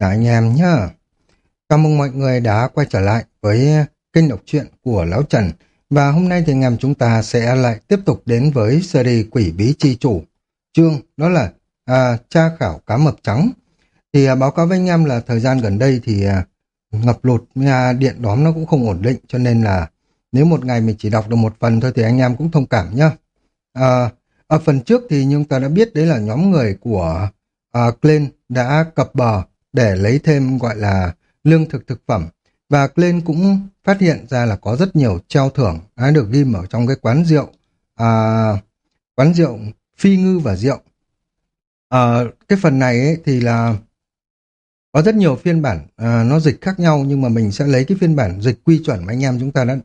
Cả anh em nhá. Chào mừng mọi người đã quay trở lại với kênh đọc truyện của Lão Trần. Và hôm nay thì anh em chúng ta sẽ lại tiếp tục đến với series Quỷ Bí Chi Chủ. Chương đó là à, tra khảo cá mập trắng. Thì à, báo cáo với anh em là thời gian gần đây thì à, ngập lụt à, điện đóm nó cũng không ổn định cho nên là nếu một ngày mình chỉ đọc được một phần thôi thì anh em cũng thông cảm nhá. À, ở phần trước thì chúng ta đã biết đấy là nhóm người của à, Glenn đã cập bờ để lấy thêm gọi là lương thực thực phẩm. Và Glenn cũng phát hiện ra là có rất nhiều treo thưởng đã được ghi ở trong cái quán rượu, à, quán rượu phi ngư và rượu. À, cái phần này ấy thì là có rất nhiều phiên bản à, nó dịch khác nhau nhưng mà mình sẽ lấy cái phiên bản dịch quy chuẩn mà anh em chúng ta đã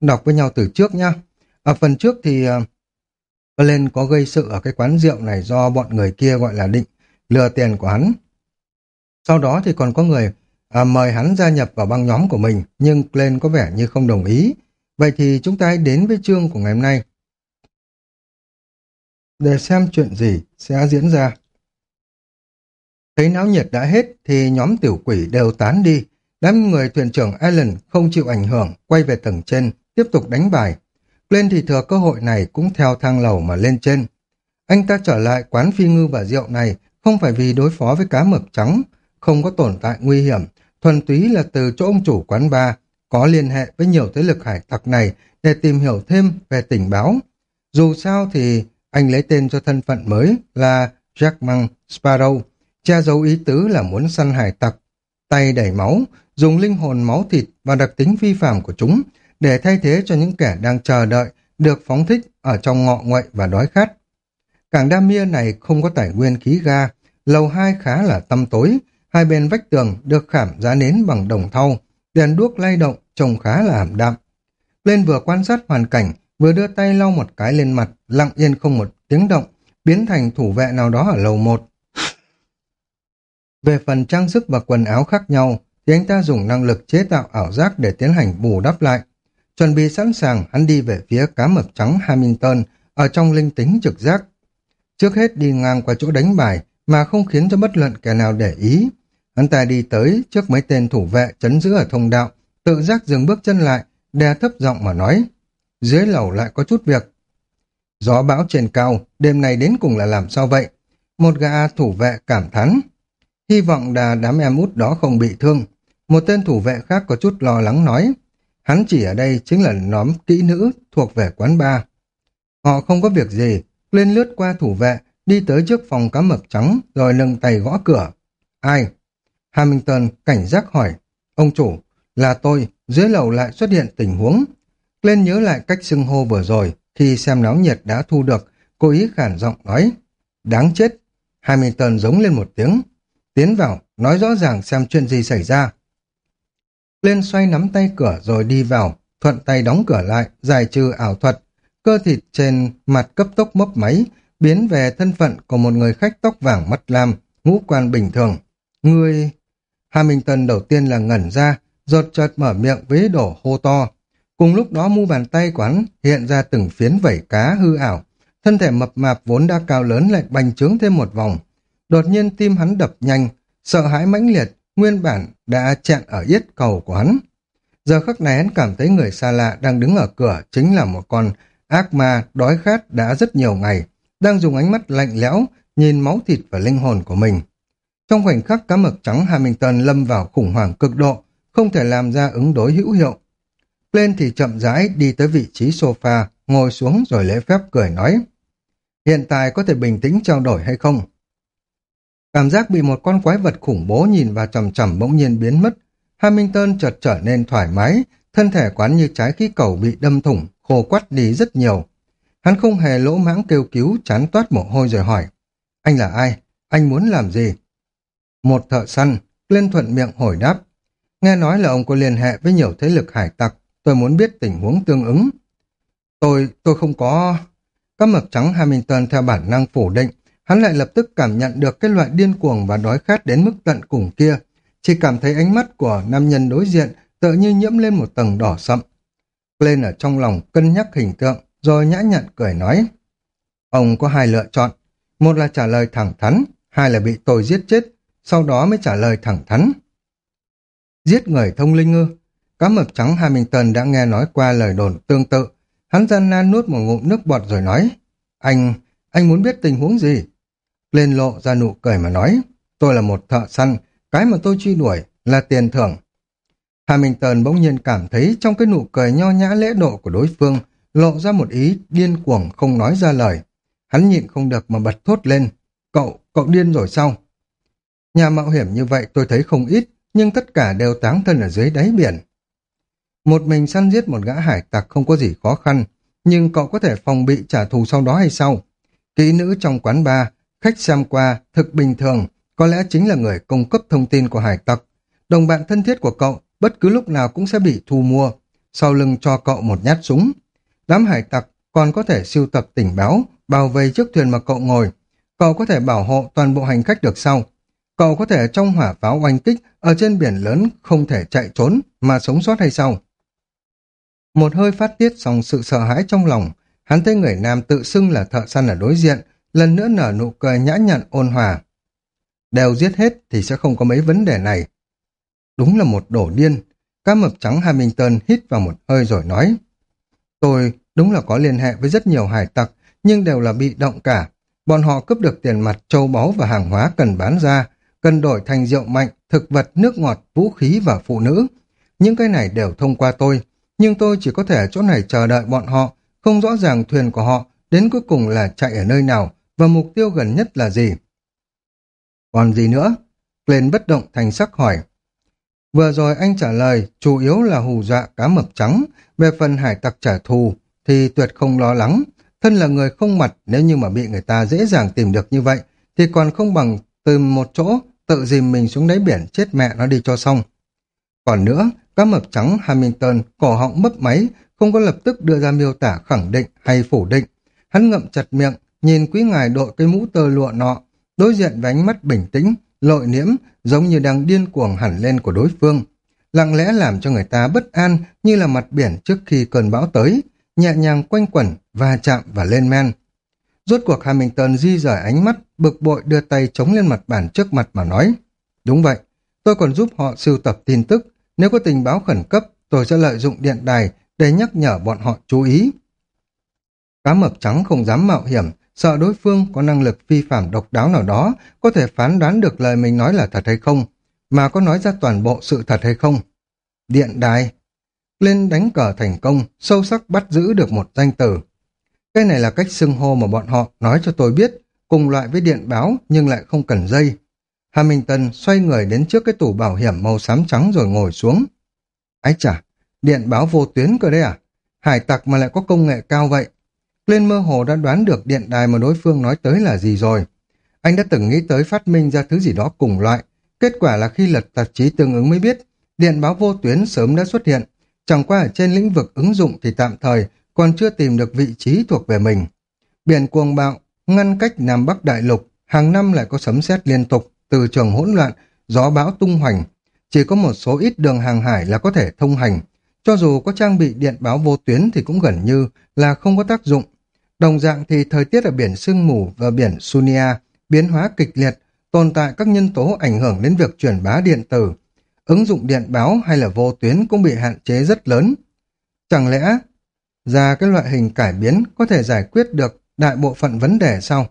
đọc với nhau từ trước nhá. Ở phần trước thì lên Glenn có gây sự ở cái quán rượu này do bọn người kia gọi là định lừa tiền của hắn. Sau đó thì còn có người à, mời hắn gia nhập vào băng nhóm của mình, nhưng Glenn có vẻ như không đồng ý. Vậy thì chúng ta hãy đến với chương của ngày hôm nay. Để xem chuyện gì sẽ diễn ra. Thấy náo nhiệt đã hết thì nhóm tiểu quỷ đều tán đi. Đám người thuyền trưởng Allen không chịu ảnh hưởng, quay về tầng trên, tiếp tục đánh bài. Glenn thì thừa cơ hội này cũng theo thang lầu mà lên trên. Anh ta trở lại quán phi ngư và rượu này không phải vì đối phó với cá mập trắng, không có tồn tại nguy hiểm, thuần túy là từ chỗ ông chủ quán bar có liên hệ với nhiều thế lực hải tặc này để tìm hiểu thêm về tình báo. Dù sao thì anh lấy tên cho thân phận mới là Jackman Sparrow, che giấu ý tứ là muốn săn hải tặc, tay đẩy máu, dùng linh hồn máu thịt và đặc tính vi phạm của chúng để thay thế cho những kẻ đang chờ đợi được phóng thích ở trong ngọ nguậy và đói khát. Cảng Đa Mia này không có tài nguyên khí ga, lầu hai khá là tăm tối, hai bên vách tường được khảm giá nến bằng đồng thau, đèn đuốc lay động, trông khá là ảm đạm. Lên vừa quan sát hoàn cảnh, vừa đưa tay lau một cái lên mặt, lặng yên không một tiếng động, biến thành thủ vệ nào đó ở lầu một. Về phần trang sức và quần áo khác nhau, thì anh ta dùng năng lực chế tạo ảo giác để tiến hành bù đắp lại. Chuẩn bị sẵn sàng, hắn đi về phía cá mập trắng Hamilton ở trong linh tính trực giác. Trước hết đi ngang qua chỗ đánh bài mà không khiến cho bất luận kẻ nào để ý. Hắn ta đi tới trước mấy tên thủ vệ chấn giữ ở thông đạo, tự giác dừng bước chân lại, đe thấp giọng mà nói. Dưới lầu lại có chút việc. Gió bão trên cao, đêm này đến cùng là làm sao vậy? Một gã thủ vệ cảm thán. Hy vọng là đám em út đó không bị thương. Một tên thủ vệ khác có chút lo lắng nói. Hắn chỉ ở đây chính là nhóm kỹ nữ thuộc về quán bar. Họ không có việc gì, lên lướt qua thủ vệ, đi tới trước phòng cá mập trắng, rồi nâng tay gõ cửa. Ai? Hamilton cảnh giác hỏi. Ông chủ, là tôi, dưới lầu lại xuất hiện tình huống. Lên nhớ lại cách xưng hô vừa rồi, khi xem náo nhiệt đã thu được, cố ý khản giọng nói. Đáng chết. Hamilton giống lên một tiếng. Tiến vào, nói rõ ràng xem chuyện gì xảy ra. Lên xoay nắm tay cửa rồi đi vào, thuận tay đóng cửa lại, giải trừ ảo thuật. Cơ thịt trên mặt cấp tốc mấp máy, biến về thân phận của một người khách tóc vàng mắt lam, ngũ quan bình thường. Người... Hamilton đầu tiên là ngẩn ra, rột chợt mở miệng với đổ hô to. Cùng lúc đó mu bàn tay quán hiện ra từng phiến vẩy cá hư ảo. Thân thể mập mạp vốn đã cao lớn lại bành trướng thêm một vòng. Đột nhiên tim hắn đập nhanh, sợ hãi mãnh liệt, nguyên bản đã chẹn ở yết cầu của hắn. Giờ khắc này hắn cảm thấy người xa lạ đang đứng ở cửa chính là một con ác ma đói khát đã rất nhiều ngày, đang dùng ánh mắt lạnh lẽo nhìn máu thịt và linh hồn của mình. Trong khoảnh khắc cá mực trắng Hamilton lâm vào khủng hoảng cực độ, không thể làm ra ứng đối hữu hiệu. Lên thì chậm rãi đi tới vị trí sofa, ngồi xuống rồi lễ phép cười nói. Hiện tại có thể bình tĩnh trao đổi hay không? Cảm giác bị một con quái vật khủng bố nhìn vào trầm trầm bỗng nhiên biến mất. Hamilton chợt trở nên thoải mái, thân thể quán như trái khí cầu bị đâm thủng, khô quắt đi rất nhiều. Hắn không hề lỗ mãng kêu cứu, chán toát mồ hôi rồi hỏi. Anh là ai? Anh muốn làm gì? Một thợ săn, lên thuận miệng hồi đáp. Nghe nói là ông có liên hệ với nhiều thế lực hải tặc, tôi muốn biết tình huống tương ứng. Tôi, tôi không có... Các mập trắng Hamilton theo bản năng phủ định, hắn lại lập tức cảm nhận được cái loại điên cuồng và đói khát đến mức tận cùng kia. Chỉ cảm thấy ánh mắt của nam nhân đối diện tựa như nhiễm lên một tầng đỏ sậm. Lên ở trong lòng cân nhắc hình tượng, rồi nhã nhặn cười nói. Ông có hai lựa chọn. Một là trả lời thẳng thắn, hai là bị tôi giết chết sau đó mới trả lời thẳng thắn. Giết người thông linh ư? Cá mập trắng Hamilton đã nghe nói qua lời đồn tương tự. Hắn gian nan nuốt một ngụm nước bọt rồi nói, anh, anh muốn biết tình huống gì? Lên lộ ra nụ cười mà nói, tôi là một thợ săn, cái mà tôi truy đuổi là tiền thưởng. Hamilton bỗng nhiên cảm thấy trong cái nụ cười nho nhã lễ độ của đối phương lộ ra một ý điên cuồng không nói ra lời. Hắn nhịn không được mà bật thốt lên. Cậu, cậu điên rồi sao? Nhà mạo hiểm như vậy tôi thấy không ít, nhưng tất cả đều táng thân ở dưới đáy biển. Một mình săn giết một gã hải tặc không có gì khó khăn, nhưng cậu có thể phòng bị trả thù sau đó hay sau. Kỹ nữ trong quán bar, khách xem qua, thực bình thường, có lẽ chính là người cung cấp thông tin của hải tặc. Đồng bạn thân thiết của cậu bất cứ lúc nào cũng sẽ bị thu mua, sau lưng cho cậu một nhát súng. Đám hải tặc còn có thể siêu tập tình báo, bao vây chiếc thuyền mà cậu ngồi. Cậu có thể bảo hộ toàn bộ hành khách được sau. Cậu có thể trong hỏa pháo oanh kích ở trên biển lớn không thể chạy trốn mà sống sót hay sao? Một hơi phát tiết xong sự sợ hãi trong lòng, hắn thấy người nam tự xưng là thợ săn ở đối diện, lần nữa nở nụ cười nhã nhặn ôn hòa. Đều giết hết thì sẽ không có mấy vấn đề này. Đúng là một đổ điên. Cá mập trắng Hamilton hít vào một hơi rồi nói. Tôi đúng là có liên hệ với rất nhiều hải tặc, nhưng đều là bị động cả. Bọn họ cướp được tiền mặt, châu báu và hàng hóa cần bán ra, cần đổi thành rượu mạnh, thực vật, nước ngọt, vũ khí và phụ nữ. Những cái này đều thông qua tôi, nhưng tôi chỉ có thể ở chỗ này chờ đợi bọn họ, không rõ ràng thuyền của họ đến cuối cùng là chạy ở nơi nào và mục tiêu gần nhất là gì. Còn gì nữa? Lên bất động thành sắc hỏi. Vừa rồi anh trả lời chủ yếu là hù dọa cá mập trắng, về phần hải tặc trả thù thì tuyệt không lo lắng. Thân là người không mặt nếu như mà bị người ta dễ dàng tìm được như vậy thì còn không bằng từ một chỗ tự dìm mình xuống đáy biển chết mẹ nó đi cho xong. Còn nữa, cá mập trắng Hamilton cổ họng mấp máy không có lập tức đưa ra miêu tả khẳng định hay phủ định. Hắn ngậm chặt miệng, nhìn quý ngài đội cái mũ tơ lụa nọ, đối diện với ánh mắt bình tĩnh, lội niễm, giống như đang điên cuồng hẳn lên của đối phương. Lặng lẽ làm cho người ta bất an như là mặt biển trước khi cơn bão tới, nhẹ nhàng quanh quẩn, va chạm và lên men. Rốt cuộc Hamilton di rời ánh mắt, bực bội đưa tay chống lên mặt bàn trước mặt mà nói. Đúng vậy, tôi còn giúp họ sưu tập tin tức. Nếu có tình báo khẩn cấp, tôi sẽ lợi dụng điện đài để nhắc nhở bọn họ chú ý. Cá mập trắng không dám mạo hiểm, sợ đối phương có năng lực phi phạm độc đáo nào đó, có thể phán đoán được lời mình nói là thật hay không, mà có nói ra toàn bộ sự thật hay không. Điện đài. Lên đánh cờ thành công, sâu sắc bắt giữ được một danh từ. Cái này là cách xưng hô mà bọn họ nói cho tôi biết, cùng loại với điện báo nhưng lại không cần dây. Hamilton xoay người đến trước cái tủ bảo hiểm màu xám trắng rồi ngồi xuống. Ái chà, điện báo vô tuyến cơ đấy à? Hải tặc mà lại có công nghệ cao vậy. Lên mơ hồ đã đoán được điện đài mà đối phương nói tới là gì rồi. Anh đã từng nghĩ tới phát minh ra thứ gì đó cùng loại. Kết quả là khi lật tạp chí tương ứng mới biết, điện báo vô tuyến sớm đã xuất hiện. Chẳng qua ở trên lĩnh vực ứng dụng thì tạm thời còn chưa tìm được vị trí thuộc về mình. Biển cuồng bạo, ngăn cách Nam Bắc Đại Lục, hàng năm lại có sấm sét liên tục, từ trường hỗn loạn, gió bão tung hoành. Chỉ có một số ít đường hàng hải là có thể thông hành. Cho dù có trang bị điện báo vô tuyến thì cũng gần như là không có tác dụng. Đồng dạng thì thời tiết ở biển sương mù và biển Sunia biến hóa kịch liệt, tồn tại các nhân tố ảnh hưởng đến việc truyền bá điện tử. Ứng dụng điện báo hay là vô tuyến cũng bị hạn chế rất lớn. Chẳng lẽ ra cái loại hình cải biến có thể giải quyết được đại bộ phận vấn đề sau?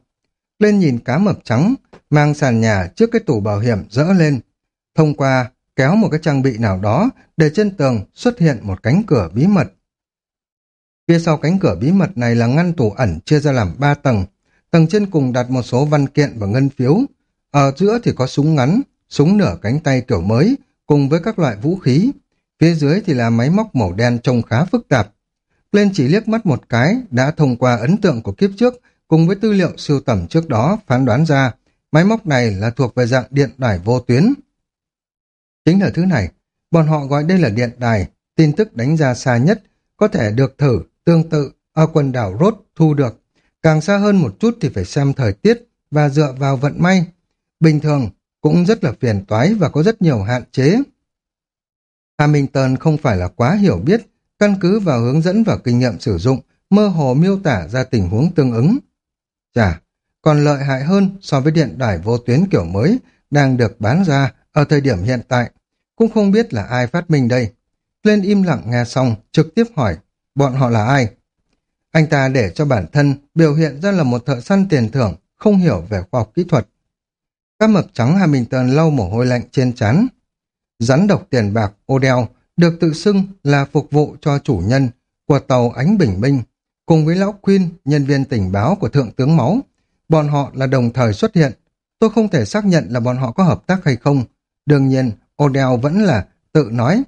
Lên nhìn cá mập trắng, mang sàn nhà trước cái tủ bảo hiểm dỡ lên. Thông qua kéo một cái trang bị nào đó để trên tường xuất hiện một cánh cửa bí mật. Phía sau cánh cửa bí mật này là ngăn tủ ẩn chia ra làm ba tầng. Tầng trên cùng đặt một số văn kiện và ngân phiếu. Ở giữa thì có súng ngắn, súng nửa cánh tay kiểu mới, cùng với các loại vũ khí. Phía dưới thì là máy móc màu đen trông khá phức tạp. Lên chỉ liếc mắt một cái, đã thông qua ấn tượng của kiếp trước, cùng với tư liệu siêu tầm trước đó phán đoán ra, máy móc này là thuộc về dạng điện đài vô tuyến. Chính là thứ này, bọn họ gọi đây là điện đài, tin tức đánh ra xa nhất, có thể được thử, tương tự, ở quần đảo Rốt thu được. Càng xa hơn một chút thì phải xem thời tiết và dựa vào vận may. Bình thường cũng rất là phiền toái và có rất nhiều hạn chế. Hamilton không phải là quá hiểu biết, căn cứ vào hướng dẫn và kinh nghiệm sử dụng, mơ hồ miêu tả ra tình huống tương ứng. Chà, còn lợi hại hơn so với điện đài vô tuyến kiểu mới, đang được bán ra ở thời điểm hiện tại. Cũng không biết là ai phát minh đây. Lên im lặng nghe xong, trực tiếp hỏi, bọn họ là ai? Anh ta để cho bản thân biểu hiện ra là một thợ săn tiền thưởng, không hiểu về khoa học kỹ thuật. Các mập trắng Hamilton lau mồ hôi lạnh trên chán. Rắn độc tiền bạc ô đeo được tự xưng là phục vụ cho chủ nhân của tàu Ánh Bình Minh, cùng với Lão Quyên, nhân viên tình báo của Thượng tướng Máu. Bọn họ là đồng thời xuất hiện. Tôi không thể xác nhận là bọn họ có hợp tác hay không. Đương nhiên, Odell vẫn là tự nói.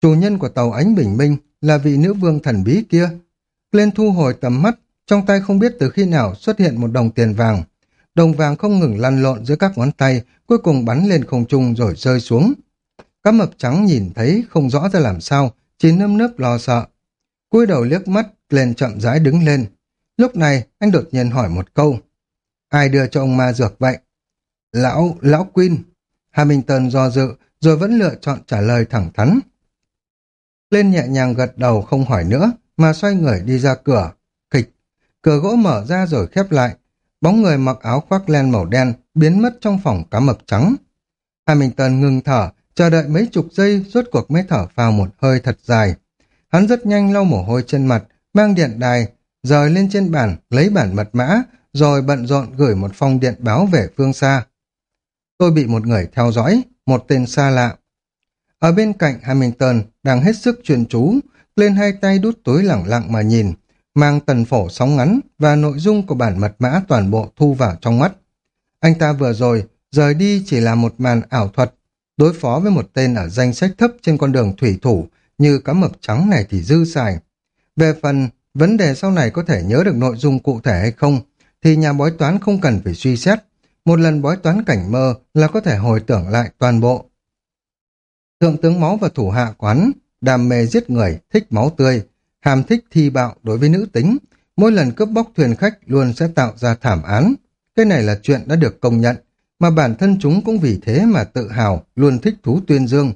Chủ nhân của tàu Ánh Bình Minh là vị nữ vương thần bí kia. Lên thu hồi tầm mắt, trong tay không biết từ khi nào xuất hiện một đồng tiền vàng. Đồng vàng không ngừng lăn lộn giữa các ngón tay, cuối cùng bắn lên không trung rồi rơi xuống. Các mập trắng nhìn thấy không rõ ra làm sao, chỉ nâm nớp lo sợ. cúi đầu liếc mắt, lên chậm rãi đứng lên. Lúc này, anh đột nhiên hỏi một câu. Ai đưa cho ông ma dược vậy? Lão, lão Queen. Hamilton do dự, rồi vẫn lựa chọn trả lời thẳng thắn. Lên nhẹ nhàng gật đầu không hỏi nữa, mà xoay người đi ra cửa. Kịch, cửa gỗ mở ra rồi khép lại. Bóng người mặc áo khoác len màu đen biến mất trong phòng cá mập trắng. Hamilton ngừng thở, chờ đợi mấy chục giây rốt cuộc mới thở vào một hơi thật dài. Hắn rất nhanh lau mồ hôi trên mặt, mang điện đài, rời lên trên bàn, lấy bản mật mã, rồi bận rộn gửi một phong điện báo về phương xa. Tôi bị một người theo dõi, một tên xa lạ. Ở bên cạnh Hamilton đang hết sức chuyên chú, lên hai tay đút túi lẳng lặng mà nhìn, mang tần phổ sóng ngắn và nội dung của bản mật mã toàn bộ thu vào trong mắt. Anh ta vừa rồi, rời đi chỉ là một màn ảo thuật, đối phó với một tên ở danh sách thấp trên con đường thủy thủ như cá mập trắng này thì dư xài. Về phần vấn đề sau này có thể nhớ được nội dung cụ thể hay không, thì nhà bói toán không cần phải suy xét. Một lần bói toán cảnh mơ là có thể hồi tưởng lại toàn bộ. Thượng tướng máu và thủ hạ quán, đam mê giết người, thích máu tươi, hàm thích thi bạo đối với nữ tính. Mỗi lần cướp bóc thuyền khách luôn sẽ tạo ra thảm án. Cái này là chuyện đã được công nhận, mà bản thân chúng cũng vì thế mà tự hào, luôn thích thú tuyên dương.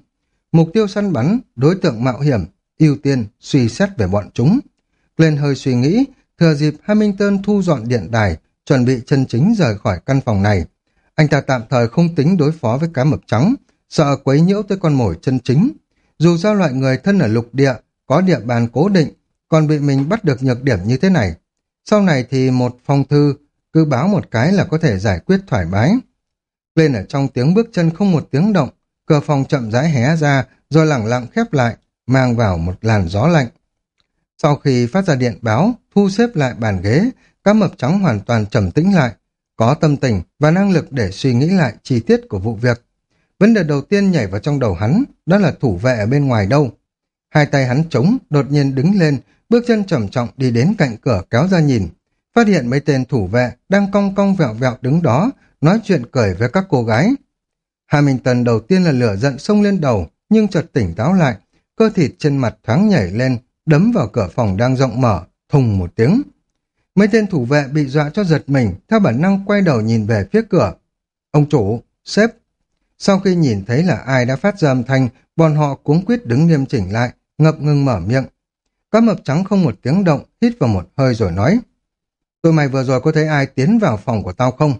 Mục tiêu săn bắn, đối tượng mạo hiểm, ưu tiên, suy xét về bọn chúng. Glenn hơi suy nghĩ, thừa dịp Hamilton thu dọn điện đài, chuẩn bị chân chính rời khỏi căn phòng này. Anh ta tạm thời không tính đối phó với cá mập trắng, sợ quấy nhiễu tới con mồi chân chính. Dù sao loại người thân ở lục địa, có địa bàn cố định, còn bị mình bắt được nhược điểm như thế này. Sau này thì một phong thư, cứ báo một cái là có thể giải quyết thoải mái. Lên ở trong tiếng bước chân không một tiếng động, cửa phòng chậm rãi hé ra, rồi lẳng lặng khép lại, mang vào một làn gió lạnh. Sau khi phát ra điện báo, thu xếp lại bàn ghế, cá mập trắng hoàn toàn trầm tĩnh lại, có tâm tình và năng lực để suy nghĩ lại chi tiết của vụ việc. Vấn đề đầu tiên nhảy vào trong đầu hắn, đó là thủ vệ ở bên ngoài đâu. Hai tay hắn trống, đột nhiên đứng lên, bước chân trầm trọng đi đến cạnh cửa kéo ra nhìn. Phát hiện mấy tên thủ vệ đang cong cong vẹo vẹo đứng đó, nói chuyện cười với các cô gái. Hamilton đầu tiên là lửa giận xông lên đầu, nhưng chợt tỉnh táo lại, cơ thịt trên mặt thoáng nhảy lên, đấm vào cửa phòng đang rộng mở, thùng một tiếng. Mấy tên thủ vệ bị dọa cho giật mình, theo bản năng quay đầu nhìn về phía cửa. Ông chủ, sếp. Sau khi nhìn thấy là ai đã phát ra âm thanh, bọn họ cuống quyết đứng nghiêm chỉnh lại, ngập ngừng mở miệng. Cá mập trắng không một tiếng động, hít vào một hơi rồi nói. Tụi mày vừa rồi có thấy ai tiến vào phòng của tao không?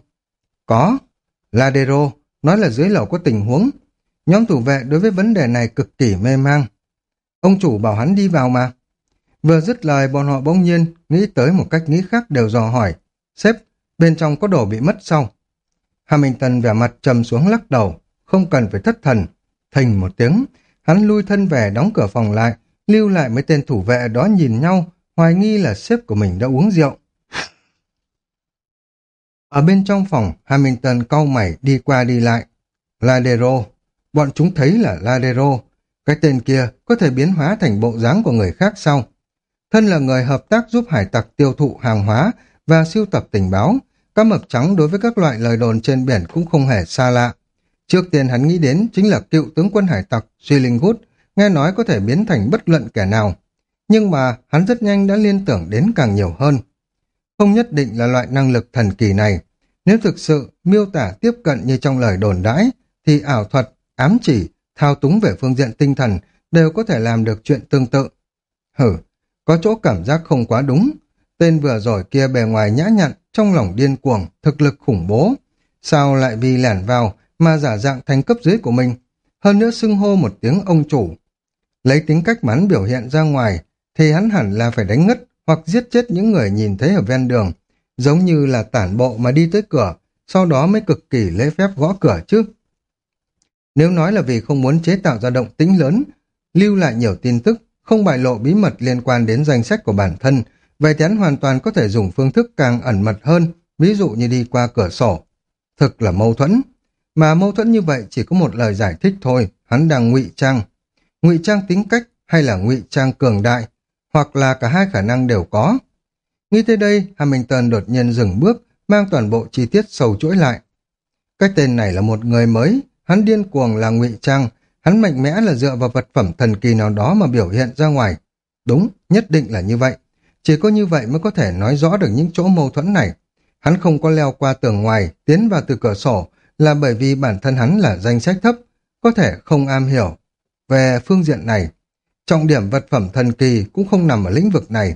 Có. Ladero, nói là dưới lầu có tình huống. Nhóm thủ vệ đối với vấn đề này cực kỳ mê mang. Ông chủ bảo hắn đi vào mà. Vừa dứt lời bọn họ bỗng nhiên nghĩ tới một cách nghĩ khác đều dò hỏi. Sếp, bên trong có đồ bị mất sao? Hamilton vẻ mặt trầm xuống lắc đầu, không cần phải thất thần. thình một tiếng, hắn lui thân về đóng cửa phòng lại, lưu lại mấy tên thủ vệ đó nhìn nhau, hoài nghi là sếp của mình đã uống rượu. Ở bên trong phòng, Hamilton cau mày đi qua đi lại. Ladero, bọn chúng thấy là Ladero, cái tên kia có thể biến hóa thành bộ dáng của người khác sau. Thân là người hợp tác giúp hải tặc tiêu thụ hàng hóa và siêu tập tình báo, cá mập trắng đối với các loại lời đồn trên biển cũng không hề xa lạ. Trước tiên hắn nghĩ đến chính là cựu tướng quân hải tặc Suy nghe nói có thể biến thành bất luận kẻ nào. Nhưng mà hắn rất nhanh đã liên tưởng đến càng nhiều hơn. Không nhất định là loại năng lực thần kỳ này. Nếu thực sự miêu tả tiếp cận như trong lời đồn đãi, thì ảo thuật, ám chỉ, thao túng về phương diện tinh thần đều có thể làm được chuyện tương tự. Hử, có chỗ cảm giác không quá đúng. Tên vừa rồi kia bề ngoài nhã nhặn, trong lòng điên cuồng, thực lực khủng bố. Sao lại vì lẻn vào mà giả dạng thành cấp dưới của mình. Hơn nữa xưng hô một tiếng ông chủ. Lấy tính cách mắn biểu hiện ra ngoài, thì hắn hẳn là phải đánh ngất hoặc giết chết những người nhìn thấy ở ven đường, giống như là tản bộ mà đi tới cửa, sau đó mới cực kỳ lễ phép gõ cửa chứ. Nếu nói là vì không muốn chế tạo ra động tĩnh lớn, lưu lại nhiều tin tức, không bại lộ bí mật liên quan đến danh sách của bản thân, vậy thì hắn hoàn toàn có thể dùng phương thức càng ẩn mật hơn, ví dụ như đi qua cửa sổ. Thực là mâu thuẫn. Mà mâu thuẫn như vậy chỉ có một lời giải thích thôi, hắn đang ngụy trang. Ngụy trang tính cách hay là ngụy trang cường đại, hoặc là cả hai khả năng đều có. Nghĩ tới đây, Hamilton đột nhiên dừng bước, mang toàn bộ chi tiết sầu chuỗi lại. Cái tên này là một người mới, hắn điên cuồng là ngụy trang, hắn mạnh mẽ là dựa vào vật phẩm thần kỳ nào đó mà biểu hiện ra ngoài. Đúng, nhất định là như vậy. Chỉ có như vậy mới có thể nói rõ được những chỗ mâu thuẫn này. Hắn không có leo qua tường ngoài, tiến vào từ cửa sổ, là bởi vì bản thân hắn là danh sách thấp, có thể không am hiểu. Về phương diện này, trọng điểm vật phẩm thần kỳ cũng không nằm ở lĩnh vực này.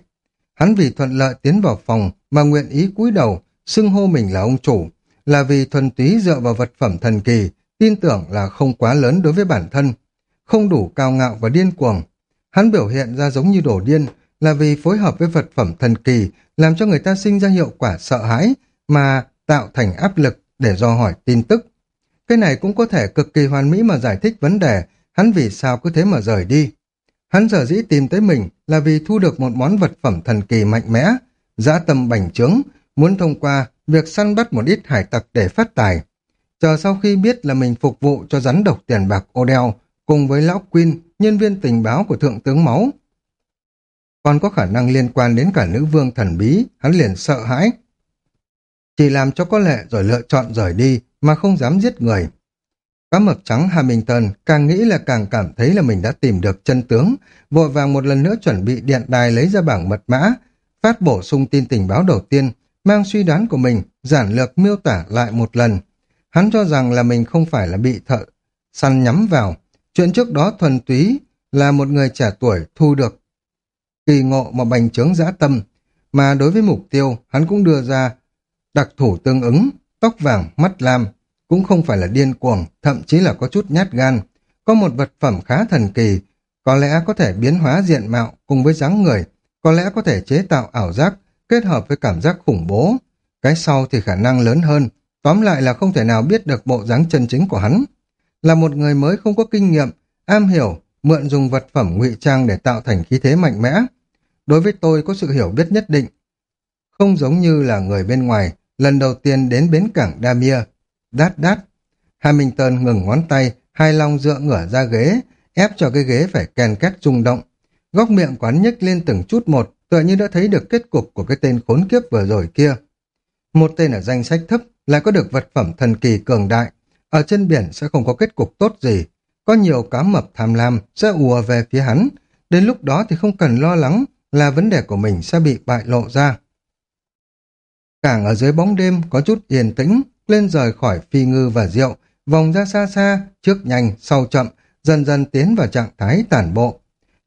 Hắn vì thuận lợi tiến vào phòng mà nguyện ý cúi đầu, xưng hô mình là ông chủ, là vì thuần túy dựa vào vật phẩm thần kỳ, tin tưởng là không quá lớn đối với bản thân, không đủ cao ngạo và điên cuồng. Hắn biểu hiện ra giống như đổ điên là vì phối hợp với vật phẩm thần kỳ làm cho người ta sinh ra hiệu quả sợ hãi mà tạo thành áp lực để do hỏi tin tức. Cái này cũng có thể cực kỳ hoàn mỹ mà giải thích vấn đề hắn vì sao cứ thế mà rời đi. Hắn giờ dĩ tìm tới mình là vì thu được một món vật phẩm thần kỳ mạnh mẽ, dã tâm bành trướng, muốn thông qua việc săn bắt một ít hải tặc để phát tài. Chờ sau khi biết là mình phục vụ cho rắn độc tiền bạc Odell cùng với lão Quinn, nhân viên tình báo của Thượng tướng Máu. Còn có khả năng liên quan đến cả nữ vương thần bí, hắn liền sợ hãi. Chỉ làm cho có lệ rồi lựa chọn rời đi mà không dám giết người. Cá mập trắng Hamilton càng nghĩ là càng cảm thấy là mình đã tìm được chân tướng, vội vàng một lần nữa chuẩn bị điện đài lấy ra bảng mật mã, phát bổ sung tin tình báo đầu tiên, mang suy đoán của mình, giản lược miêu tả lại một lần. Hắn cho rằng là mình không phải là bị thợ săn nhắm vào. Chuyện trước đó thuần túy là một người trẻ tuổi thu được kỳ ngộ mà bành trướng dã tâm, mà đối với mục tiêu hắn cũng đưa ra đặc thủ tương ứng, tóc vàng, mắt lam, cũng không phải là điên cuồng, thậm chí là có chút nhát gan. Có một vật phẩm khá thần kỳ, có lẽ có thể biến hóa diện mạo cùng với dáng người, có lẽ có thể chế tạo ảo giác, kết hợp với cảm giác khủng bố. Cái sau thì khả năng lớn hơn, tóm lại là không thể nào biết được bộ dáng chân chính của hắn. Là một người mới không có kinh nghiệm, am hiểu, mượn dùng vật phẩm ngụy trang để tạo thành khí thế mạnh mẽ. Đối với tôi có sự hiểu biết nhất định. Không giống như là người bên ngoài, lần đầu tiên đến bến cảng Damia. Đát đát. Hamilton ngừng ngón tay, hai long dựa ngửa ra ghế, ép cho cái ghế phải kèn két rung động. Góc miệng quán nhếch lên từng chút một, tựa như đã thấy được kết cục của cái tên khốn kiếp vừa rồi kia. Một tên ở danh sách thấp lại có được vật phẩm thần kỳ cường đại. Ở trên biển sẽ không có kết cục tốt gì. Có nhiều cá mập tham lam sẽ ùa về phía hắn. Đến lúc đó thì không cần lo lắng là vấn đề của mình sẽ bị bại lộ ra. Cảng ở dưới bóng đêm có chút yên tĩnh, lên rời khỏi phi ngư và rượu, vòng ra xa xa, trước nhanh, sau chậm, dần dần tiến vào trạng thái tản bộ.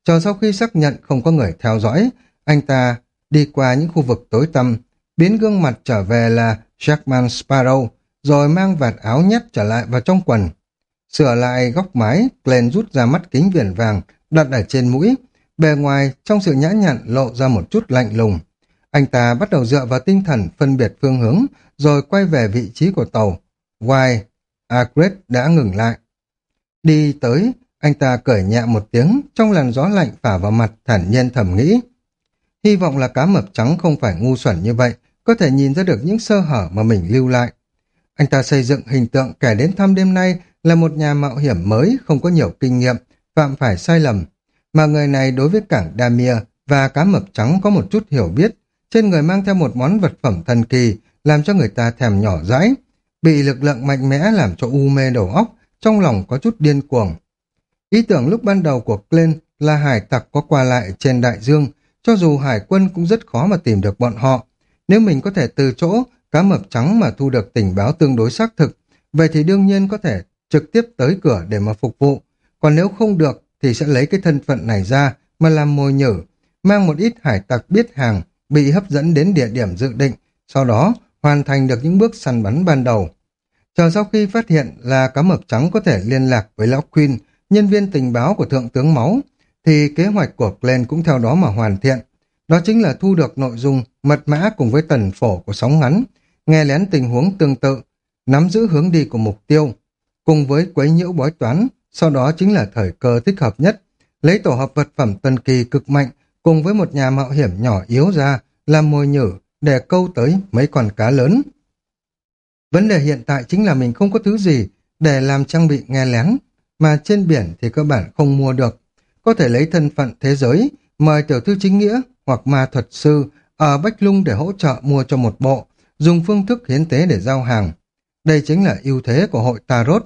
Cho sau khi xác nhận không có người theo dõi, anh ta đi qua những khu vực tối tăm, biến gương mặt trở về là Jackman Sparrow, rồi mang vạt áo nhét trở lại vào trong quần. Sửa lại góc mái, Glenn rút ra mắt kính viền vàng, đặt ở trên mũi. Bề ngoài, trong sự nhã nhặn lộ ra một chút lạnh lùng. Anh ta bắt đầu dựa vào tinh thần phân biệt phương hướng, rồi quay về vị trí của tàu. Why? À, Agret đã ngừng lại. Đi tới, anh ta cởi nhẹ một tiếng, trong làn gió lạnh phả vào mặt thản nhiên thầm nghĩ. Hy vọng là cá mập trắng không phải ngu xuẩn như vậy, có thể nhìn ra được những sơ hở mà mình lưu lại. Anh ta xây dựng hình tượng kẻ đến thăm đêm nay là một nhà mạo hiểm mới, không có nhiều kinh nghiệm, phạm phải sai lầm. Mà người này đối với cảng Damia và cá mập trắng có một chút hiểu biết, trên người mang theo một món vật phẩm thần kỳ, làm cho người ta thèm nhỏ dãi. Bị lực lượng mạnh mẽ làm cho u mê đầu óc, trong lòng có chút điên cuồng. Ý tưởng lúc ban đầu của Glenn là hải tặc có qua lại trên đại dương, cho dù hải quân cũng rất khó mà tìm được bọn họ. Nếu mình có thể từ chỗ cá mập trắng mà thu được tình báo tương đối xác thực, vậy thì đương nhiên có thể trực tiếp tới cửa để mà phục vụ. Còn nếu không được thì sẽ lấy cái thân phận này ra mà làm mồi nhử, mang một ít hải tặc biết hàng, bị hấp dẫn đến địa điểm dự định, sau đó hoàn thành được những bước săn bắn ban đầu. Chờ sau khi phát hiện là cá mập trắng có thể liên lạc với Lão Queen, nhân viên tình báo của Thượng tướng Máu, thì kế hoạch của Glenn cũng theo đó mà hoàn thiện. Đó chính là thu được nội dung, mật mã cùng với tần phổ của sóng ngắn, nghe lén tình huống tương tự, nắm giữ hướng đi của mục tiêu, cùng với quấy nhiễu bói toán, sau đó chính là thời cơ thích hợp nhất, lấy tổ hợp vật phẩm tân kỳ cực mạnh cùng với một nhà mạo hiểm nhỏ yếu ra làm mồi nhử để câu tới mấy con cá lớn. Vấn đề hiện tại chính là mình không có thứ gì để làm trang bị nghe lén, mà trên biển thì cơ bản không mua được. Có thể lấy thân phận thế giới, mời tiểu thư chính nghĩa hoặc ma thuật sư ở Bách Lung để hỗ trợ mua cho một bộ, dùng phương thức hiến tế để giao hàng. Đây chính là ưu thế của hội Tarot.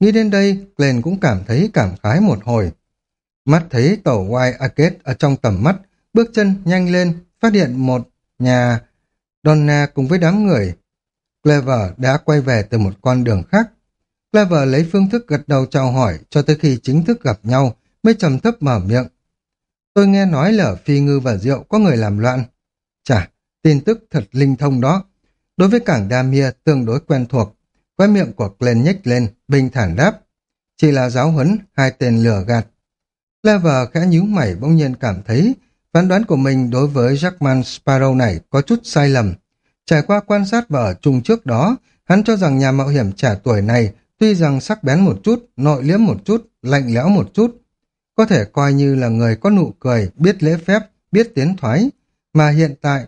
Nghĩ đến đây, Glenn cũng cảm thấy cảm khái một hồi. Mắt thấy tàu White Arcade ở trong tầm mắt, bước chân nhanh lên, phát hiện một nhà Donna cùng với đám người. Clever đã quay về từ một con đường khác. Clever lấy phương thức gật đầu chào hỏi cho tới khi chính thức gặp nhau mới trầm thấp mở miệng. Tôi nghe nói là phi ngư và rượu có người làm loạn. Chà, tin tức thật linh thông đó. Đối với cảng Damia tương đối quen thuộc, khóe miệng của Glenn nhếch lên, bình thản đáp. Chỉ là giáo huấn, hai tên lửa gạt. Clever khẽ nhíu mày bỗng nhiên cảm thấy phán đoán của mình đối với Jackman Sparrow này có chút sai lầm. Trải qua quan sát và ở chung trước đó, hắn cho rằng nhà mạo hiểm trẻ tuổi này tuy rằng sắc bén một chút, nội liếm một chút, lạnh lẽo một chút, có thể coi như là người có nụ cười, biết lễ phép, biết tiến thoái, mà hiện tại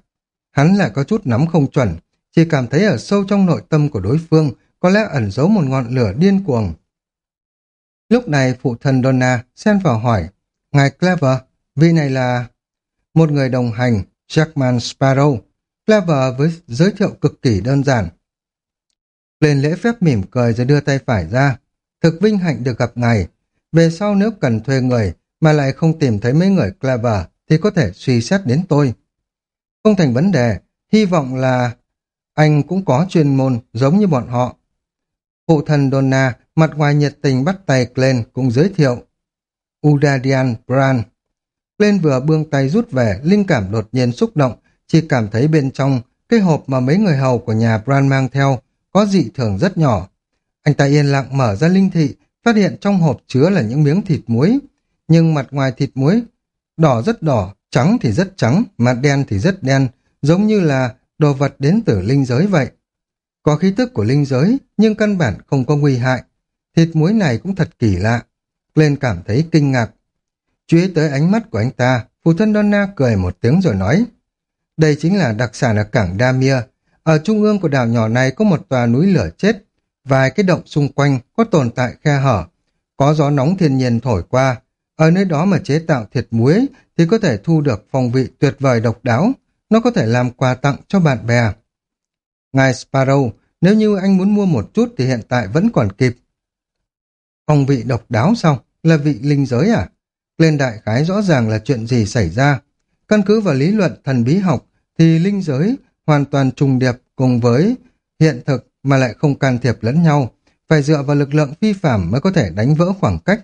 hắn lại có chút nắm không chuẩn, chỉ cảm thấy ở sâu trong nội tâm của đối phương có lẽ ẩn giấu một ngọn lửa điên cuồng. Lúc này phụ thần Donna xen vào hỏi, Ngài Clever, vị này là một người đồng hành, Jackman Sparrow. Clever với giới thiệu cực kỳ đơn giản. Lên lễ phép mỉm cười rồi đưa tay phải ra. Thực vinh hạnh được gặp ngài. Về sau nếu cần thuê người mà lại không tìm thấy mấy người Clever thì có thể suy xét đến tôi. Không thành vấn đề, hy vọng là anh cũng có chuyên môn giống như bọn họ. Phụ thần Donna mặt ngoài nhiệt tình bắt tay Glenn cũng giới thiệu. Udadian Brand. Glenn vừa buông tay rút về, linh cảm đột nhiên xúc động, chỉ cảm thấy bên trong cái hộp mà mấy người hầu của nhà Brand mang theo có dị thường rất nhỏ. Anh ta yên lặng mở ra linh thị, phát hiện trong hộp chứa là những miếng thịt muối. Nhưng mặt ngoài thịt muối, đỏ rất đỏ, trắng thì rất trắng, mà đen thì rất đen, giống như là đồ vật đến từ linh giới vậy. Có khí tức của linh giới, nhưng căn bản không có nguy hại. Thịt muối này cũng thật kỳ lạ. Lên cảm thấy kinh ngạc. Chú ý tới ánh mắt của anh ta, phụ thân Donna cười một tiếng rồi nói. Đây chính là đặc sản ở cảng Damia. Ở trung ương của đảo nhỏ này có một tòa núi lửa chết. Vài cái động xung quanh có tồn tại khe hở. Có gió nóng thiên nhiên thổi qua. Ở nơi đó mà chế tạo thịt muối thì có thể thu được phong vị tuyệt vời độc đáo. Nó có thể làm quà tặng cho bạn bè. Ngài Sparrow, nếu như anh muốn mua một chút thì hiện tại vẫn còn kịp. Phong vị độc đáo sao? Là vị linh giới à? Lên đại khái rõ ràng là chuyện gì xảy ra. Căn cứ vào lý luận thần bí học thì linh giới hoàn toàn trùng điệp cùng với hiện thực mà lại không can thiệp lẫn nhau. Phải dựa vào lực lượng phi phạm mới có thể đánh vỡ khoảng cách.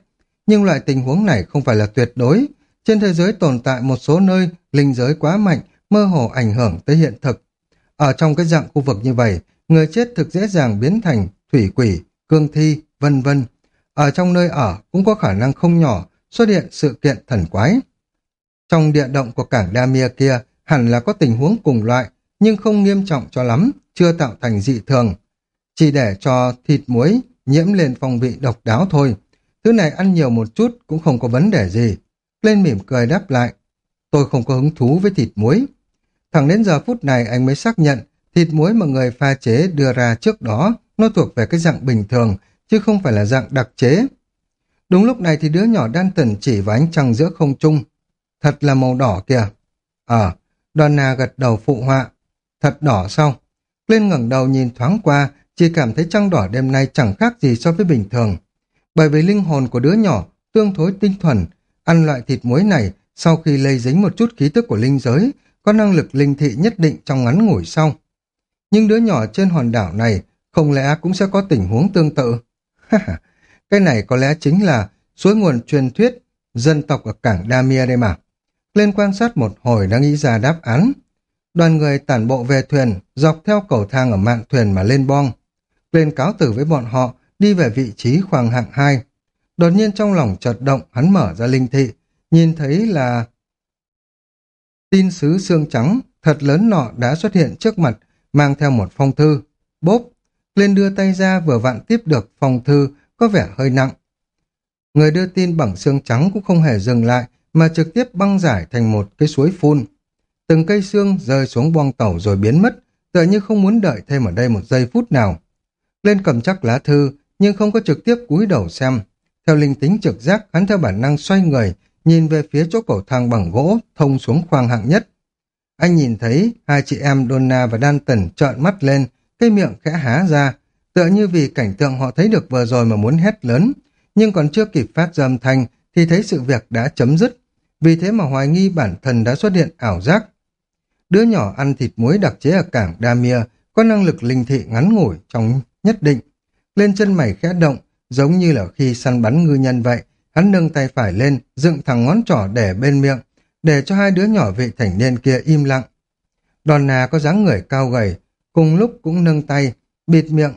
Nhưng loại tình huống này không phải là tuyệt đối. Trên thế giới tồn tại một số nơi linh giới quá mạnh, mơ hồ ảnh hưởng tới hiện thực. Ở trong cái dạng khu vực như vậy, người chết thực dễ dàng biến thành thủy quỷ, cương thi, vân vân. Ở trong nơi ở cũng có khả năng không nhỏ xuất hiện sự kiện thần quái. Trong địa động của cảng Damia kia hẳn là có tình huống cùng loại, nhưng không nghiêm trọng cho lắm, chưa tạo thành dị thường. Chỉ để cho thịt muối nhiễm lên phong vị độc đáo thôi. Thứ này ăn nhiều một chút cũng không có vấn đề gì. Lên mỉm cười đáp lại. Tôi không có hứng thú với thịt muối. Thẳng đến giờ phút này anh mới xác nhận thịt muối mà người pha chế đưa ra trước đó nó thuộc về cái dạng bình thường, chứ không phải là dạng đặc chế. Đúng lúc này thì đứa nhỏ đan tần chỉ vào ánh trăng giữa không trung. Thật là màu đỏ kìa. Ờ, à, Donna gật đầu phụ họa. Thật đỏ sao? Lên ngẩng đầu nhìn thoáng qua, chỉ cảm thấy trăng đỏ đêm nay chẳng khác gì so với bình thường. Bởi vì linh hồn của đứa nhỏ tương thối tinh thuần, ăn loại thịt muối này sau khi lây dính một chút khí tức của linh giới, có năng lực linh thị nhất định trong ngắn ngủi sau. Nhưng đứa nhỏ trên hòn đảo này không lẽ cũng sẽ có tình huống tương tự? Cái này có lẽ chính là suối nguồn truyền thuyết dân tộc ở cảng Damia đây mà. Lên quan sát một hồi đã nghĩ ra đáp án. Đoàn người tản bộ về thuyền, dọc theo cầu thang ở mạn thuyền mà lên bong. lên cáo tử với bọn họ, đi về vị trí khoang hạng 2. Đột nhiên trong lòng chợt động, hắn mở ra linh thị, nhìn thấy là tin sứ xương trắng thật lớn nọ đã xuất hiện trước mặt, mang theo một phong thư. Bốp, lên đưa tay ra vừa vặn tiếp được phong thư, có vẻ hơi nặng. Người đưa tin bằng xương trắng cũng không hề dừng lại, mà trực tiếp băng giải thành một cái suối phun. Từng cây xương rơi xuống boong tàu rồi biến mất, tựa như không muốn đợi thêm ở đây một giây phút nào. Lên cầm chắc lá thư, nhưng không có trực tiếp cúi đầu xem. Theo linh tính trực giác, hắn theo bản năng xoay người, nhìn về phía chỗ cầu thang bằng gỗ, thông xuống khoang hạng nhất. Anh nhìn thấy hai chị em Donna và Danton trợn mắt lên, cây miệng khẽ há ra, tựa như vì cảnh tượng họ thấy được vừa rồi mà muốn hét lớn, nhưng còn chưa kịp phát ra âm thanh thì thấy sự việc đã chấm dứt, vì thế mà hoài nghi bản thân đã xuất hiện ảo giác. Đứa nhỏ ăn thịt muối đặc chế ở cảng Damia có năng lực linh thị ngắn ngủi trong nhất định. Lên chân mày khẽ động, giống như là khi săn bắn ngư nhân vậy, hắn nâng tay phải lên, dựng thẳng ngón trỏ để bên miệng, để cho hai đứa nhỏ vị thành niên kia im lặng. Donna có dáng người cao gầy, cùng lúc cũng nâng tay, bịt miệng,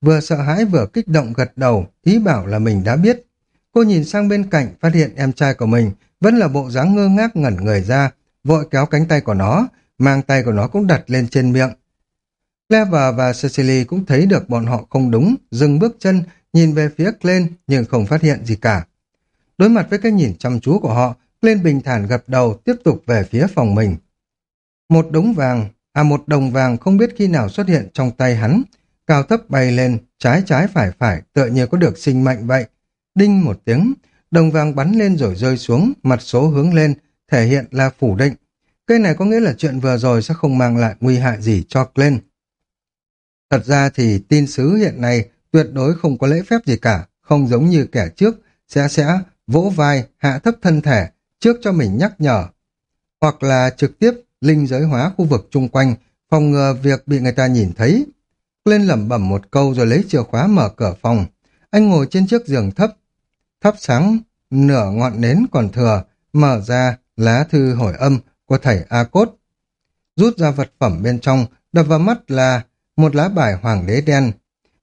vừa sợ hãi vừa kích động gật đầu, ý bảo là mình đã biết. Cô nhìn sang bên cạnh, phát hiện em trai của mình vẫn là bộ dáng ngơ ngác ngẩn người ra, vội kéo cánh tay của nó, mang tay của nó cũng đặt lên trên miệng. Clever và Cecily cũng thấy được bọn họ không đúng, dừng bước chân, nhìn về phía Glenn nhưng không phát hiện gì cả. Đối mặt với cái nhìn chăm chú của họ, Glenn bình thản gật đầu tiếp tục về phía phòng mình. Một đống vàng, à một đồng vàng không biết khi nào xuất hiện trong tay hắn, cao thấp bay lên, trái trái phải phải, tựa như có được sinh mệnh vậy. Đinh một tiếng, đồng vàng bắn lên rồi rơi xuống, mặt số hướng lên, thể hiện là phủ định. Cây này có nghĩa là chuyện vừa rồi sẽ không mang lại nguy hại gì cho Glenn. Thật ra thì tin sứ hiện nay tuyệt đối không có lễ phép gì cả, không giống như kẻ trước, sẽ sẽ vỗ vai, hạ thấp thân thể, trước cho mình nhắc nhở. Hoặc là trực tiếp linh giới hóa khu vực chung quanh, phòng ngừa việc bị người ta nhìn thấy. Lên lẩm bẩm một câu rồi lấy chìa khóa mở cửa phòng. Anh ngồi trên chiếc giường thấp, thắp sáng, nửa ngọn nến còn thừa, mở ra lá thư hỏi âm của thầy A Cốt. Rút ra vật phẩm bên trong, đập vào mắt là một lá bài hoàng đế đen.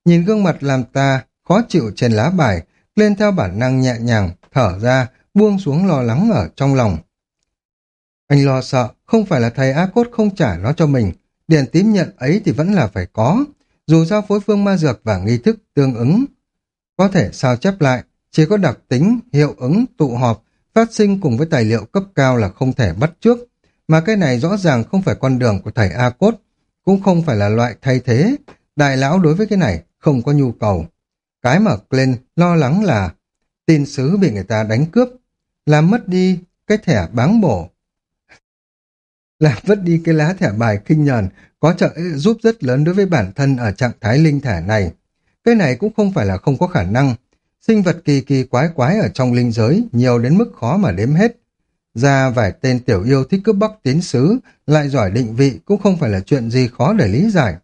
Nhìn gương mặt làm ta khó chịu trên lá bài, lên theo bản năng nhẹ nhàng, thở ra, buông xuống lo lắng ở trong lòng. Anh lo sợ, không phải là thầy A Cốt không trả nó cho mình, điện tím nhận ấy thì vẫn là phải có, dù sao phối phương ma dược và nghi thức tương ứng. Có thể sao chép lại, chỉ có đặc tính, hiệu ứng, tụ họp, phát sinh cùng với tài liệu cấp cao là không thể bắt trước, mà cái này rõ ràng không phải con đường của thầy A Cốt, cũng không phải là loại thay thế, đại lão đối với cái này không có nhu cầu. Cái mà Glenn lo lắng là tin sứ bị người ta đánh cướp, làm mất đi cái thẻ bán bổ. Làm vứt đi cái lá thẻ bài kinh nhờn có trợ giúp rất lớn đối với bản thân ở trạng thái linh thể này. Cái này cũng không phải là không có khả năng. Sinh vật kỳ kỳ quái quái ở trong linh giới nhiều đến mức khó mà đếm hết. Ra vài tên tiểu yêu thích cướp bắc tiến sứ, lại giỏi định vị cũng không phải là chuyện gì khó để lý giải.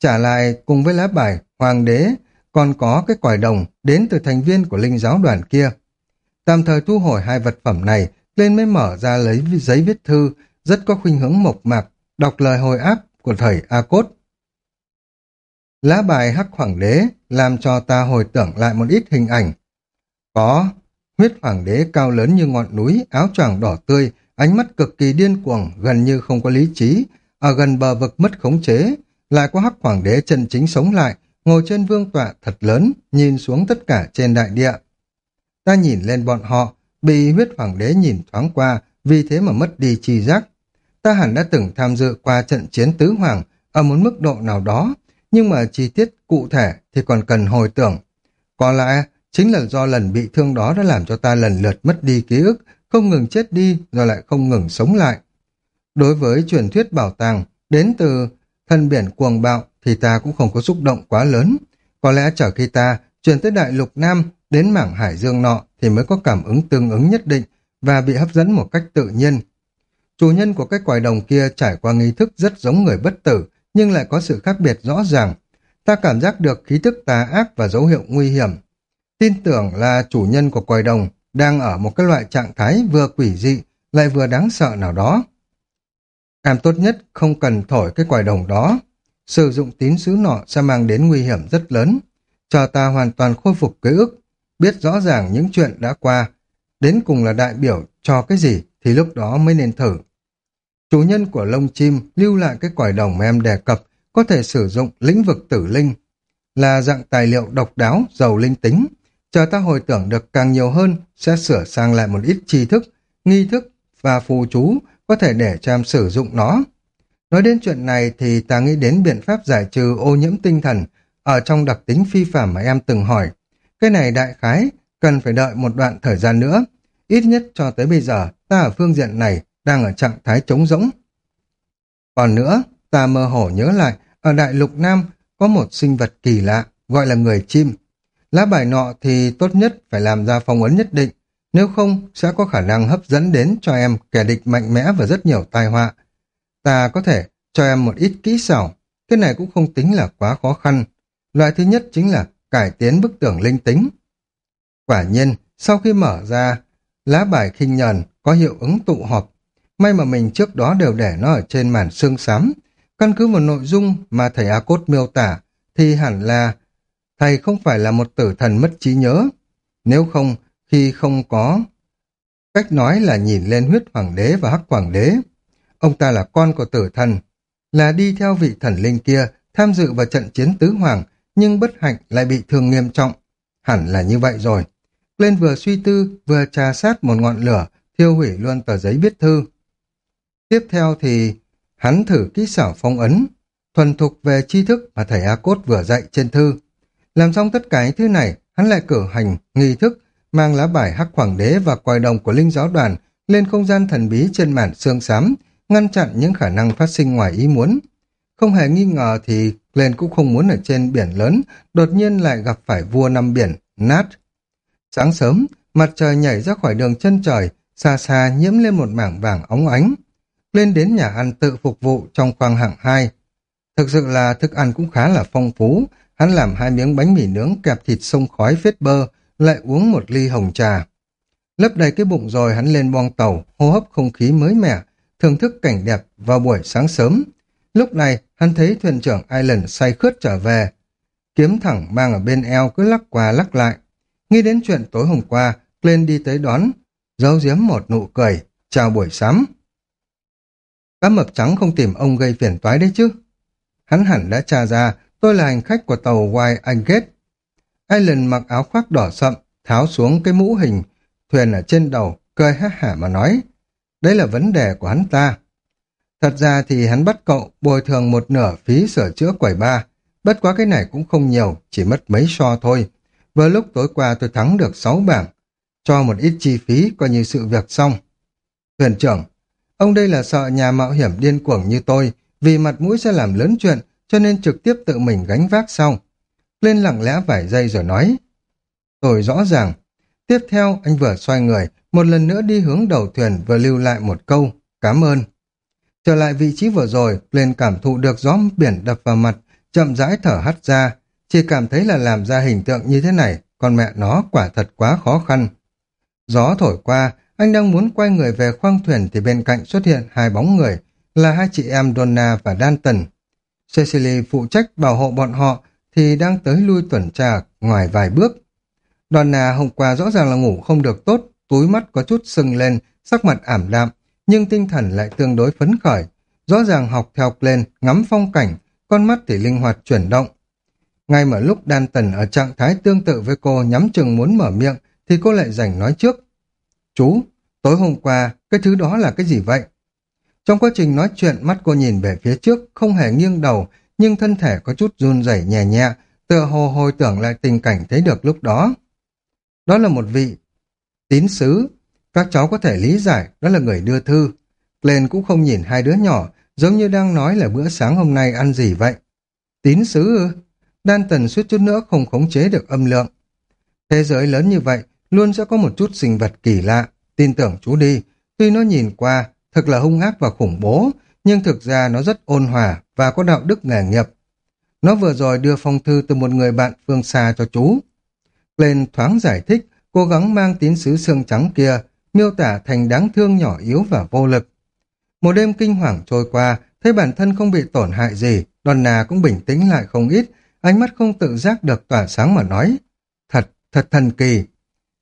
Trả lại cùng với lá bài, hoàng đế, còn có cái quải đồng đến từ thành viên của linh giáo đoàn kia. Tạm thời thu hồi hai vật phẩm này, lên mới mở ra lấy giấy viết thư, rất có khuynh hướng mộc mạc, đọc lời hồi áp của thầy A Cốt. Lá bài hắc hoàng đế làm cho ta hồi tưởng lại một ít hình ảnh. Có huyết hoàng đế cao lớn như ngọn núi, áo choàng đỏ tươi, ánh mắt cực kỳ điên cuồng, gần như không có lý trí, ở gần bờ vực mất khống chế, lại có hắc hoàng đế chân chính sống lại, ngồi trên vương tọa thật lớn, nhìn xuống tất cả trên đại địa. Ta nhìn lên bọn họ, bị huyết hoàng đế nhìn thoáng qua, vì thế mà mất đi chi giác. Ta hẳn đã từng tham dự qua trận chiến tứ hoàng ở một mức độ nào đó, nhưng mà chi tiết cụ thể thì còn cần hồi tưởng. Có lẽ chính là do lần bị thương đó đã làm cho ta lần lượt mất đi ký ức, không ngừng chết đi rồi lại không ngừng sống lại. Đối với truyền thuyết bảo tàng đến từ thân biển cuồng bạo thì ta cũng không có xúc động quá lớn. Có lẽ chờ khi ta truyền tới đại lục Nam đến mảng hải dương nọ thì mới có cảm ứng tương ứng nhất định và bị hấp dẫn một cách tự nhiên. Chủ nhân của cái quài đồng kia trải qua nghi thức rất giống người bất tử nhưng lại có sự khác biệt rõ ràng. Ta cảm giác được khí thức tà ác và dấu hiệu nguy hiểm. Tin tưởng là chủ nhân của quài đồng đang ở một cái loại trạng thái vừa quỷ dị lại vừa đáng sợ nào đó. Em tốt nhất không cần thổi cái quài đồng đó. sử dụng tín sứ nọ sẽ mang đến nguy hiểm rất lớn. Chờ ta hoàn toàn khôi phục ký ức, biết rõ ràng những chuyện đã qua, đến cùng là đại biểu cho cái gì thì lúc đó mới nên thử. Chủ nhân của lông chim lưu lại cái quải đồng mà em đề cập có thể sử dụng lĩnh vực tử linh, là dạng tài liệu độc đáo, giàu linh tính. Chờ ta hồi tưởng được càng nhiều hơn, sẽ sửa sang lại một ít tri thức, nghi thức và phù chú có thể để cho em sử dụng nó. Nói đến chuyện này thì ta nghĩ đến biện pháp giải trừ ô nhiễm tinh thần ở trong đặc tính phi phạm mà em từng hỏi. Cái này đại khái, cần phải đợi một đoạn thời gian nữa. Ít nhất cho tới bây giờ, ta ở phương diện này đang ở trạng thái trống rỗng. Còn nữa, ta mơ hồ nhớ lại, ở Đại Lục Nam có một sinh vật kỳ lạ, gọi là người chim. Lá bài nọ thì tốt nhất phải làm ra phong ấn nhất định, nếu không sẽ có khả năng hấp dẫn đến cho em kẻ địch mạnh mẽ và rất nhiều tai họa. Ta có thể cho em một ít kỹ xảo, cái này cũng không tính là quá khó khăn. Loại thứ nhất chính là cải tiến bức tường linh tính. Quả nhiên, sau khi mở ra, lá bài khinh nhờn có hiệu ứng tụ họp. May mà mình trước đó đều để nó ở trên màn xương xám. Căn cứ vào nội dung mà thầy A Cốt miêu tả, thì hẳn là thầy không phải là một tử thần mất trí nhớ. Nếu không, khi không có cách nói là nhìn lên huyết hoàng đế và hắc hoàng đế. Ông ta là con của tử thần, là đi theo vị thần linh kia tham dự vào trận chiến tứ hoàng, nhưng bất hạnh lại bị thương nghiêm trọng. Hẳn là như vậy rồi. Lên vừa suy tư, vừa trà sát một ngọn lửa, thiêu hủy luôn tờ giấy viết thư. Tiếp theo thì hắn thử kỹ xảo phong ấn, thuần thục về tri thức mà thầy A Cốt vừa dạy trên thư. Làm xong tất cả những thứ này, hắn lại cử hành, nghi thức, mang lá bài hắc hoàng đế và quài đồng của linh giáo đoàn lên không gian thần bí trên màn xương xám, ngăn chặn những khả năng phát sinh ngoài ý muốn. Không hề nghi ngờ thì Glenn cũng không muốn ở trên biển lớn, đột nhiên lại gặp phải vua năm biển, nát Sáng sớm, mặt trời nhảy ra khỏi đường chân trời, xa xa nhiễm lên một mảng vàng óng ánh. Lên đến nhà ăn tự phục vụ trong khoang hạng hai. Thực sự là thức ăn cũng khá là phong phú, hắn làm hai miếng bánh mì nướng kẹp thịt sông khói phết bơ, lại uống một ly hồng trà. Lấp đầy cái bụng rồi hắn lên boong tàu, hô hấp không khí mới mẻ, thưởng thức cảnh đẹp vào buổi sáng sớm. Lúc này, hắn thấy thuyền trưởng Island say khướt trở về. Kiếm thẳng mang ở bên eo cứ lắc qua lắc lại. Nghĩ đến chuyện tối hôm qua, lên đi tới đón, giấu giếm một nụ cười, chào buổi sáng. Cá mập trắng không tìm ông gây phiền toái đấy chứ. Hắn hẳn đã tra ra, tôi là hành khách của tàu White Angate. Island mặc áo khoác đỏ sậm, tháo xuống cái mũ hình, thuyền ở trên đầu, cười hát hả mà nói. Đấy là vấn đề của hắn ta. Thật ra thì hắn bắt cậu bồi thường một nửa phí sửa chữa quầy ba. Bất quá cái này cũng không nhiều, chỉ mất mấy so thôi. Vừa lúc tối qua tôi thắng được 6 bảng. Cho một ít chi phí coi như sự việc xong. Thuyền trưởng, ông đây là sợ nhà mạo hiểm điên cuồng như tôi, vì mặt mũi sẽ làm lớn chuyện, cho nên trực tiếp tự mình gánh vác sau. Lên lặng lẽ vài giây rồi nói. Tôi rõ ràng. Tiếp theo, anh vừa xoay người, một lần nữa đi hướng đầu thuyền vừa lưu lại một câu, cảm ơn. Trở lại vị trí vừa rồi, lên cảm thụ được gió biển đập vào mặt, chậm rãi thở hắt ra, chỉ cảm thấy là làm ra hình tượng như thế này, con mẹ nó quả thật quá khó khăn. Gió thổi qua, anh đang muốn quay người về khoang thuyền thì bên cạnh xuất hiện hai bóng người, là hai chị em Donna và Danton. Cecily phụ trách bảo hộ bọn họ thì đang tới lui tuần tra ngoài vài bước. Donna hôm qua rõ ràng là ngủ không được tốt, túi mắt có chút sưng lên, sắc mặt ảm đạm, nhưng tinh thần lại tương đối phấn khởi. Rõ ràng học theo lên, ngắm phong cảnh, con mắt thì linh hoạt chuyển động. Ngay mở lúc Đan Tần ở trạng thái tương tự với cô nhắm chừng muốn mở miệng, thì cô lại giành nói trước. Chú, tối hôm qua, cái thứ đó là cái gì vậy? Trong quá trình nói chuyện, mắt cô nhìn về phía trước, không hề nghiêng đầu, nhưng thân thể có chút run rẩy nhẹ nhẹ, tựa hồ hồi tưởng lại tình cảnh thấy được lúc đó. Đó là một vị tín sứ các cháu có thể lý giải đó là người đưa thư. Lên cũng không nhìn hai đứa nhỏ, giống như đang nói là bữa sáng hôm nay ăn gì vậy. Tín sứ ư? Đan tần suýt chút nữa không khống chế được âm lượng. Thế giới lớn như vậy, luôn sẽ có một chút sinh vật kỳ lạ. Tin tưởng chú đi, tuy nó nhìn qua thật là hung ác và khủng bố, nhưng thực ra nó rất ôn hòa và có đạo đức nghề nghiệp. Nó vừa rồi đưa phong thư từ một người bạn phương xa cho chú. Lên thoáng giải thích, cố gắng mang tín sứ xương trắng kia miêu tả thành đáng thương nhỏ yếu và vô lực. Một đêm kinh hoàng trôi qua, thấy bản thân không bị tổn hại gì, Donna cũng bình tĩnh lại không ít, ánh mắt không tự giác được tỏa sáng mà nói. Thật, thật thần kỳ.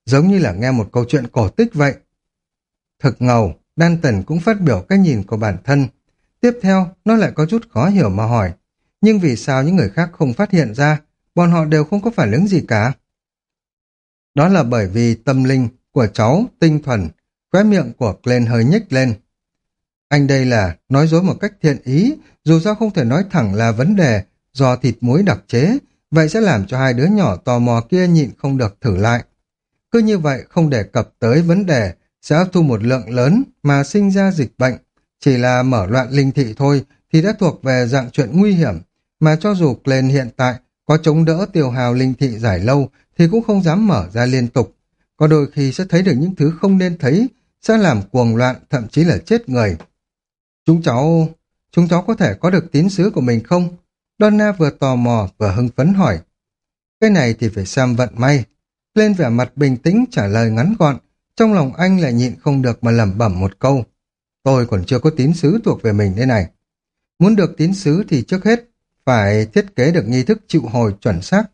Giống như là nghe một câu chuyện cổ tích vậy. Thực ngầu, Danton cũng phát biểu cái nhìn của bản thân. Tiếp theo, nó lại có chút khó hiểu mà hỏi. Nhưng vì sao những người khác không phát hiện ra, bọn họ đều không có phản ứng gì cả? Đó là bởi vì tâm linh của cháu tinh thuần, khóe miệng của Glenn hơi nhếch lên. Anh đây là nói dối một cách thiện ý, dù sao không thể nói thẳng là vấn đề do thịt muối đặc chế, vậy sẽ làm cho hai đứa nhỏ tò mò kia nhịn không được thử lại. Cứ như vậy không đề cập tới vấn đề sẽ thu một lượng lớn mà sinh ra dịch bệnh, chỉ là mở loạn linh thị thôi thì đã thuộc về dạng chuyện nguy hiểm, mà cho dù Glenn hiện tại có chống đỡ tiêu hào linh thị giải lâu thì cũng không dám mở ra liên tục. Có đôi khi sẽ thấy được những thứ không nên thấy, sẽ làm cuồng loạn, thậm chí là chết người. Chúng cháu... chúng cháu có thể có được tín sứ của mình không? Donna vừa tò mò vừa hưng phấn hỏi. Cái này thì phải xem vận may. Lên vẻ mặt bình tĩnh trả lời ngắn gọn, trong lòng anh lại nhịn không được mà lẩm bẩm một câu. Tôi còn chưa có tín sứ thuộc về mình đây này. Muốn được tín sứ thì trước hết phải thiết kế được nghi thức chịu hồi chuẩn xác,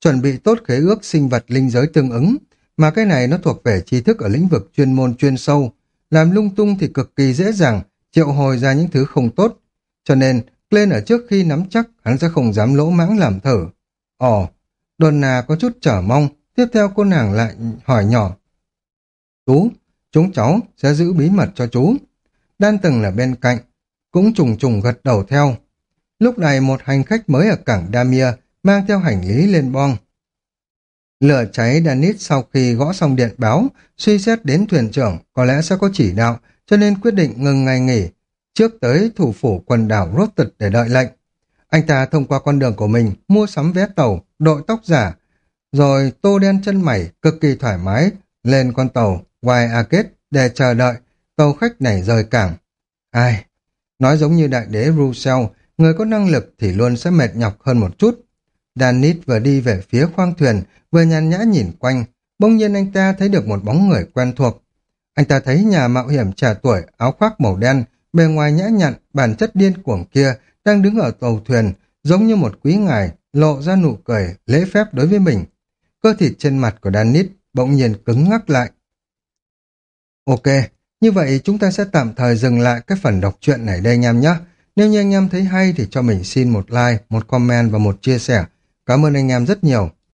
chuẩn bị tốt khế ước sinh vật linh giới tương ứng, mà cái này nó thuộc về tri thức ở lĩnh vực chuyên môn chuyên sâu, làm lung tung thì cực kỳ dễ dàng triệu hồi ra những thứ không tốt. Cho nên, lên ở trước khi nắm chắc, hắn sẽ không dám lỗ mãng làm thử. Ồ, Donna có chút trở mong, tiếp theo cô nàng lại hỏi nhỏ. Chú, chúng cháu sẽ giữ bí mật cho chú. Đan từng là bên cạnh, cũng trùng trùng gật đầu theo. Lúc này một hành khách mới ở cảng Damia mang theo hành lý lên bong. Lửa cháy Danis sau khi gõ xong điện báo, suy xét đến thuyền trưởng có lẽ sẽ có chỉ đạo, cho nên quyết định ngừng ngày nghỉ, trước tới thủ phủ quần đảo Rotterdam để đợi lệnh. Anh ta thông qua con đường của mình mua sắm vé tàu, đội tóc giả, rồi tô đen chân mày cực kỳ thoải mái lên con tàu ngoài a kết để chờ đợi tàu khách này rời cảng. Ai? Nói giống như đại đế Rousseau, người có năng lực thì luôn sẽ mệt nhọc hơn một chút. Danis vừa đi về phía khoang thuyền, vừa nhàn nhã nhìn quanh, bỗng nhiên anh ta thấy được một bóng người quen thuộc. Anh ta thấy nhà mạo hiểm trẻ tuổi, áo khoác màu đen, bề ngoài nhã nhặn, bản chất điên cuồng kia, đang đứng ở tàu thuyền, giống như một quý ngài, lộ ra nụ cười, lễ phép đối với mình. Cơ thịt trên mặt của Danis bỗng nhiên cứng ngắc lại. Ok, như vậy chúng ta sẽ tạm thời dừng lại cái phần đọc truyện này đây anh em nhé. Nếu như anh em thấy hay thì cho mình xin một like, một comment và một chia sẻ. Cảm ơn anh em rất nhiều.